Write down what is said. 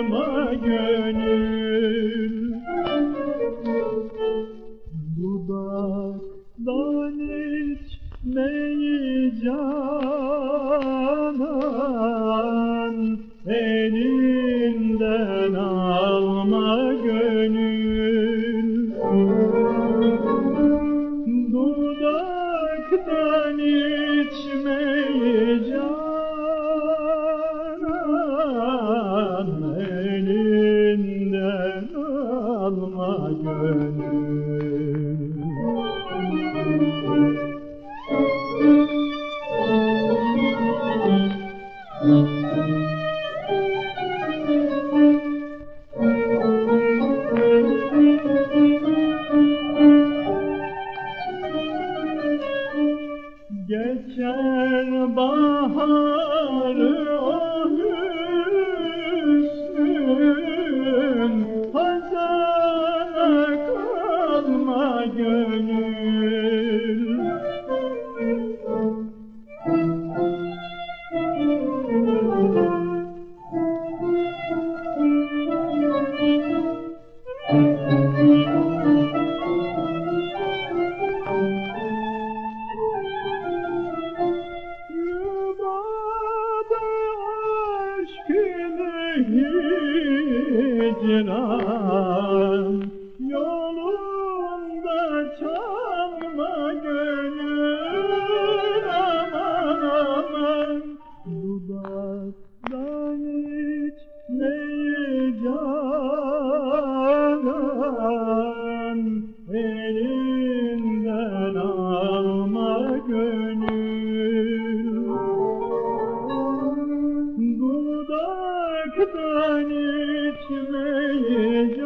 yanıma gönül. Dudaktan içmeyi canan Elinden alma gönül. Dudaktan içmeyi Geçer baharı hicran Yolunda çalma gönül aman aman. Dudaktan içmeyi Dudaktan içmeyi